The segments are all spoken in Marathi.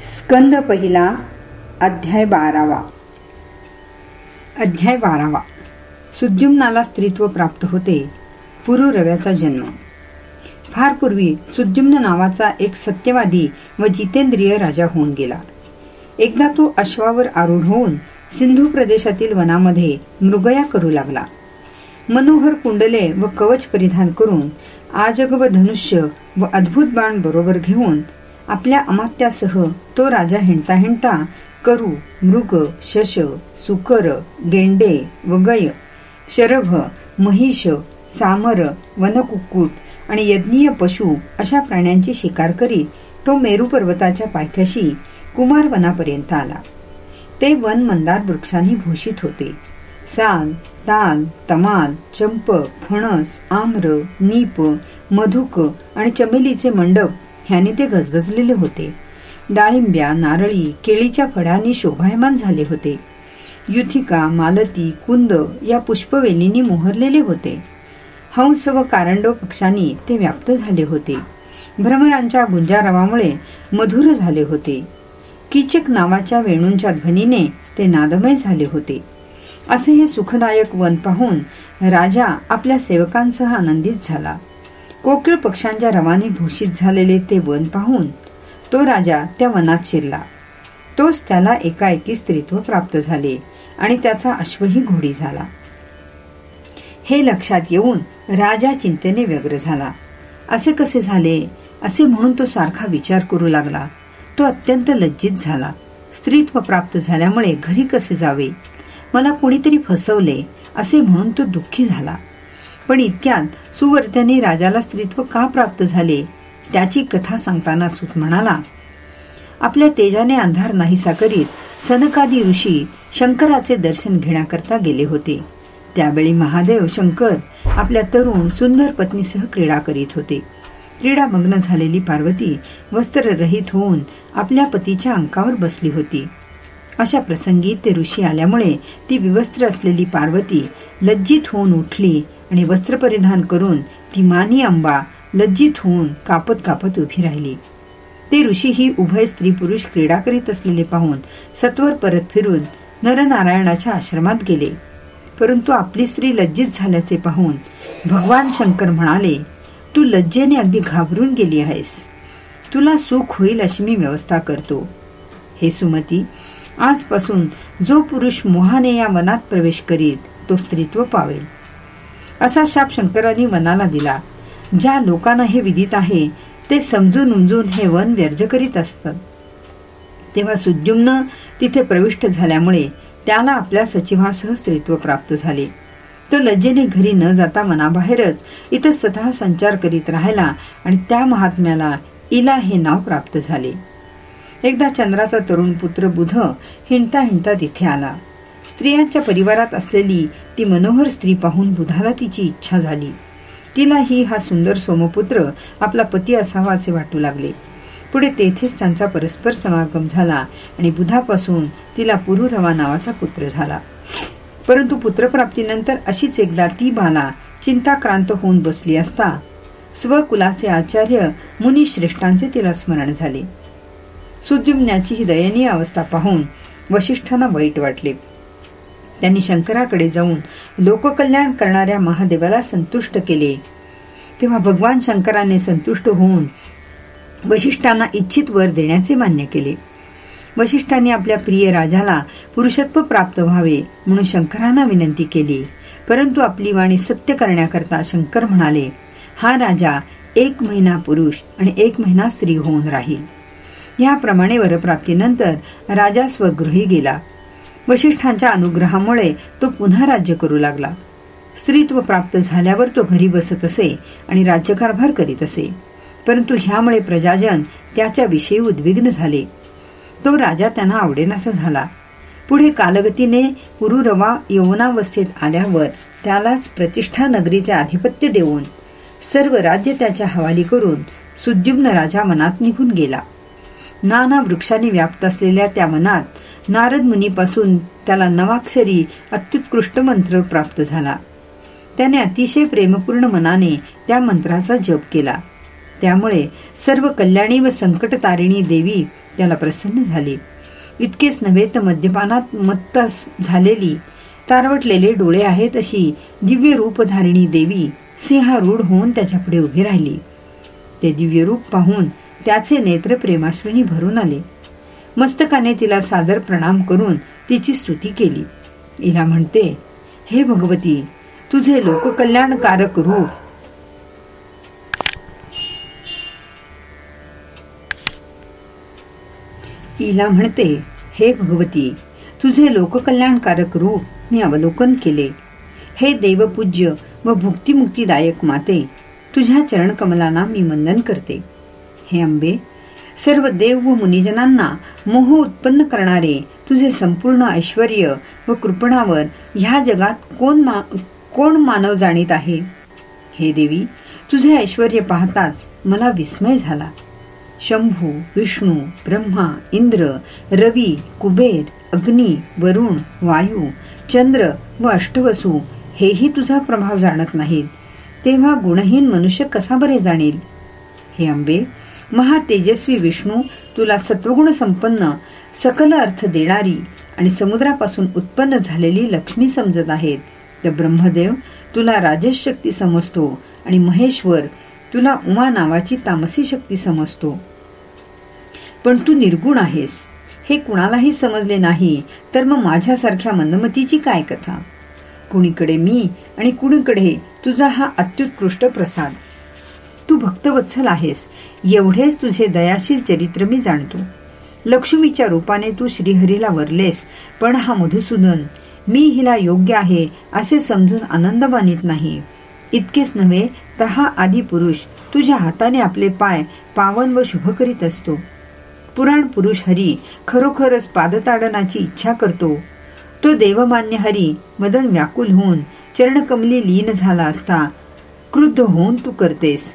स्कंद पहिला अध्याय बारावा. अध्याय बारावा. सुद्युम्नाला स्त्रीत्व प्राप्त होते पुरुरव्याचा जन्म. फार पूर्वी सुद्युम्न नावाचा एक सत्यवादी व जितेंद्रिय राजा होऊन गेला. एकदा तो अश्वावर आरूढ होऊन सिंधू प्रदेशातील वनामध्ये मृगया करू लागला. मनोहर कुंडले व कवच परिधान करून आजग व धनुष्य व अद्भुत बाण बरोबर घेऊन आपल्या अमात्यासह तो राजा हिंडता हिंडता करू मृग शश सुकर गेंडे वगय शरभ महिष सामर वनकुक्कुट आणि यज्ञीय पशु अशा प्राण्यांची शिकार करीत तो मेरू पर्वताच्या पायथ्याशी कुमार वनापर्यंत आला. ते वन मंदार वृक्षांनी भूषित होते. साल ताल तमाल चंप फणस आम्र नीप मधुक आणि चमेलीचे मंडप ह्याने ते गजबजलेले होते. डाळिंब्या नारळी केळीच्या फळांनी शोभायमान झाले होते. युथिका मालती कुंद या पुष्पवेलींनी मोहरलेले होते. हंस व कारंडो पक्षांनी ते व्याप्त झाले होते. भ्रमरांच्या गुंजारवामुळे मधुर झाले होते. किचक नावाच्या वेणूंच्या ध्वनीने ते नादमय झाले होते. असे हे सुखदायक वन पाहून राजा आपल्या सेवकांसह आनंदित झाला. कोकिळ पक्ष्यांच्या रवाने भूषित झालेले ते वन पाहून तो राजा त्या वनात शिरला. तोच त्याला एकाएकी स्त्रीत्व प्राप्त झाले आणि त्याचा अश्वही घोडी झाला. हे लक्षात येऊन राजा चिंतेने व्यग्र झाला. असे कसे झाले? असे म्हणून तो सारखा विचार करू लागला. तो अत्यंत लज्जित झाला. स्त्रीत्व प्राप्त झाल्यामुळे घरी कसे जावे? मला कोणीतरी फसवले असे म्हणून तो दुःखी झाला. पण इतक्यात सुवर्त्याने राजाला स्त्रीत्व का प्राप्त झाले? त्याची कथा सांगताना सुत म्हणाला आपल्या तेजाने अंधार नाहीसा करीत सनकादी ऋषी शंकराचे दर्शन घेण्याकरता गेले होते. त्यावेळी महादेव शंकर आपल्या तरुण सुंदर पत्नीसह क्रीडा करीत होते. क्रीडामग्न झालेली पार्वती वस्त्ररहित होऊन आपल्या पतीच्या अंकावर बसली होती. अशा प्रसंगी ते ऋषी आल्यामुळे ती विवस्त्र असलेली पार्वती लज्जित होऊन उठली आणि वस्त्र परिधान करून ती मानी अंबा लज्जित होऊन कापत कापत उभी राहिली. ते ऋषी ही उभय स्त्री पुरुष क्रीडा करीत असलेले पाहून सत्वर परत फिरून नरनारायणाच्या आश्रमात गेले. परंतु आपली स्त्री लज्जित झाल्याचे पाहून भगवान शंकर म्हणाले तू लज्जेने अगदी घाबरून गेली आहेस. तुला सुख होईल अशी मी व्यवस्था करतो. हे सुमती आजपासून जो पुरुष मोहाने या वनात प्रवेश करील तो स्त्रीत्व पावेल. असा शाप शंकरांनी वनाला दिला. ज्या लोकांना हे विदित आहे ते समजून उमजून हे वन व्यर्ज करीत असतं. तेव्हा सुद्युम्न तिथे प्रविष्ट झाल्यामुळे त्याला आपल्या सचिवासह स्त्रीत्व प्राप्त झाले. तो लज्जेने घरी न जाता मनाबाहेरच इथं स्वतः संचार करीत राहिला आणि त्या महात्म्याला इला हे नाव प्राप्त झाले. एकदा चंद्राचा तरुण पुत्र बुध हिंडता हिंडता तिथे आला. स्त्रियांच्या परिवारात असलेली ती मनोहर स्त्री पाहून बुधाला तिची इच्छा झाली. तिलाही हा सुंदर सोमपुत्र आपला पती असावा असे वाटू लागले. पुढे तेथेच त्यांचा परस्पर समागम झाला आणि बुधापासून तिला पुरुरवा नावाचा पुत्र झाला. परंतु पुत्रप्राप्तीनंतर अशीच एकदा ती बाला चिंताक्रांत होऊन बसली असता स्वकुलाचे आचार्य मुनी श्रेष्ठांचे तिला स्मरण झाले. सुद्युम्नाची ही दयनीय अवस्था पाहून वशिष्ठांना वाईट वाटले. त्यांनी शंकराकडे जाऊन लोककल्याण करणाऱ्या महादेवाला संतुष्ट केले. तेव्हा भगवान शंकराने संतुष्ट होऊन वशिष्ठांना इच्छित वर देण्याचे मान्य केले. वशिष्ठांनी आपल्या प्रिय राजाला पुरुषत्व प्राप्त व्हावे म्हणून शंकरांना विनंती केली. परंतु आपली वाणी सत्य करण्याकरता शंकर म्हणाले हा राजा एक महिना पुरुष आणि एक महिना स्त्री होऊन राहील. याप्रमाणे वरप्राप्तीनंतर राजा स्वगृही गेला. वशिष्ठांच्या अनुग्रहामुळे तो पुन्हा राज्य करू लागला. स्त्रीत्व प्राप्त झाल्यावर तो घरी बसत असे आणि राज्यकारभार करीत असे. परंतु ह्यामुळे प्रजाजन त्याच्याविषयी उद्विग्न झाले. तो राजा त्यांना आवडेनासा झाला. पुढे कालगतीने कुरुरवा यवनावस्थेत आल्यावर त्यालाच प्रतिष्ठा नगरीचे आधिपत्य देऊन सर्व राज्य त्याच्या हवाली करून सुद्युम्न राजा मनात निघून गेला. नाना वृक्षांनी व्याप्त असलेल्या त्या मनात नारद मुनीपासून त्याला नवाक्षरी अत्युत्कृष्ट मंत्र प्राप्त झाला. त्याने अतिशय प्रेमपूर्ण मनाने त्या मंत्राचा जप केला. त्यामुळे सर्व कल्याणी व संकट तारिणी देवी त्याला प्रसन्न झाले. इतकेच नव्हे तर मद्यपानात मत्त झालेली तारवटलेले डोळे आहेत अशी दिव्य रूपधारिणी देवी सिंहारूढ होऊन त्याच्यापुढे उभी राहिली. ते दिव्य रूप पाहून त्याचे नेत्र प्रेमाश्विनी भरून आले. मस्तकाने तिला सादर प्रणाम करून तिची स्तुती केली. इला म्हणते हे भगवती तुझे लोककल्याणकारक रूप इला म्हणते हे भगवती तुझे लोककल्याणकारक रूप मी अवलोकन केले. हे देवपूज्य व भुक्तिमुक्तीदायक माते तुझ्या चरणकमलांना मी वंदन करते. हे अंबे सर्व देव व मुनिजनांना मोह उत्पन्न करणारे तुझे संपूर्ण ऐश्वर व कृपणावर ह्या जगात कोण मा, कोण मानव जाणीत आहे? हे देवी तुझे ऐश्वर पाहताच मला विस्मय झाला. शंभू विष्णू ब्रह्मा इंद्र रवी कुबेर अग्नी वरुण वायू चंद्र व अष्टवसू हेही तुझा प्रभाव जाणत नाहीत. तेव्हा गुणहीन मनुष्य कसा बरे जाणील? हे अंबे महातेजस्वी विष्णू तुला सत्वगुण संपन्न सकल अर्थ देणारी आणि समुद्रापासून उत्पन्न झालेली लक्ष्मी समजत आहेत. तर ब्रह्मदेव तुला राजेश शक्ती समजतो आणि महेश्वर तुला उमा नावाची तामसी शक्ती समजतो. पण तू निर्गुण आहेस. हे कुणालाही समजले नाही तर मग माझ्यासारख्या मंदमतीची काय कथा? कुणीकडे मी आणि कुणीकडे तुझा हा अत्युत्कृष्ट प्रसाद. तू भक्तवत्सल आहेस. एवढेच तुझे दयाशील चरित्र मी जाणतो. लक्ष्मीच्या रूपाने तू श्रीहरीला वरलेस पण हा मधुसूदन मी हिला योग्य आहे असे समजून आनंद मानित नाही. इतकेच नव्हे तर हा आदी पुरुष तुझ्या हाताने आपले पाय पावन व शुभ करीत असतो. पुराण पुरुष हरी खरोखरच पादताडनाची इच्छा करतो. तो देवमान्य हरी मदन व्याकुल होऊन चरणकमली लीन झाला असता क्रुद्ध होऊन तू करतेस.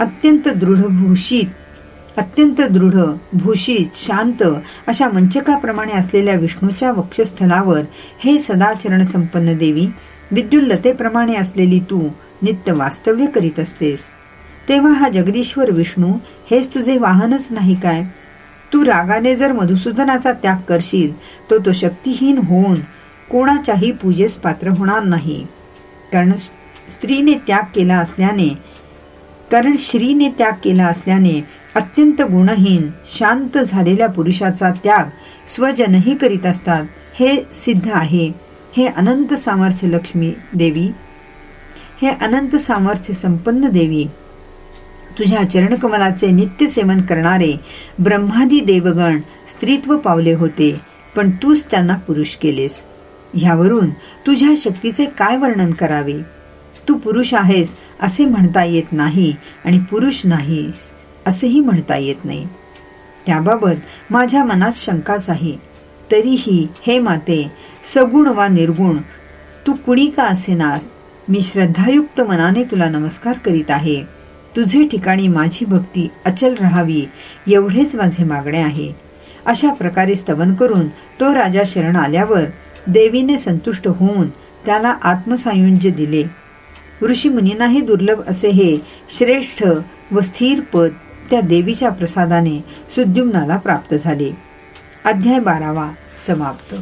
अत्यंत दृढ भूषित अत्यंत दृढ भूषित शांत अशा मंचकाप्रमाणे असलेल्या विष्णूच्या वक्षस्थलावर हे सदाचरण संपन्न देवी विद्युल्लतेप्रमाणे असलेली तू नित्य वास्तव्य करीत असतेस. तेव्हा हा जगदीश्वर विष्णू हेच तुझे वाहनच नाही काय? तू रागाने जर मधुसूदनाचा त्याग करशील तो तो शक्तीहीन होऊन कोणाच्याही पूजेस पात्र होणार नाही. कारण स्त्रीने त्याग केला असल्याने कारण श्रीने त्याग केला असल्याने अत्यंत गुणहीन शांत झालेल्या पुरुषाचा त्याग स्वजनही करीत असतात हे सिद्ध आहे. हे अनंत सामर्थ्य लक्ष्मी देवी हे अनंत सामर्थ्य संपन्न देवी तुझ्या चरणकमलाचे नित्य सेवन करणारे ब्रह्मादी देवगण स्त्रीत्व पावले होते पण तूच त्यांना पुरुष केलेस. ह्यावरून तुझ्या शक्तीचे काय वर्णन करावे? तू पुरुष आहेस असे म्हणता येत नाही आणि पुरुष नाहीस असेही म्हणता येत नाही. त्याबाबत माझ्या मनात शंकाच आहे. तरीही हे माते सगुण वा निर्गुण तू कुणी का असेनास? मी श्रद्धायुक्त मनाने तुला नमस्कार करीत आहे. तुझे ठिकाणी माझी भक्ती अचल राहावी एवढेच माझे मागणे आहे. अशा प्रकारे स्तवन करून तो राजा शरण आल्यावर देवीने संतुष्ट होऊन त्याला आत्मसायुंज्य दिले. ऋषी मुनींनाही दुर्लभ असे हे श्रेष्ठ व स्थिर पद त्या देवीच्या प्रसादाने सुद्युम्नाला प्राप्त झाले. अध्याय बारावा समाप्त.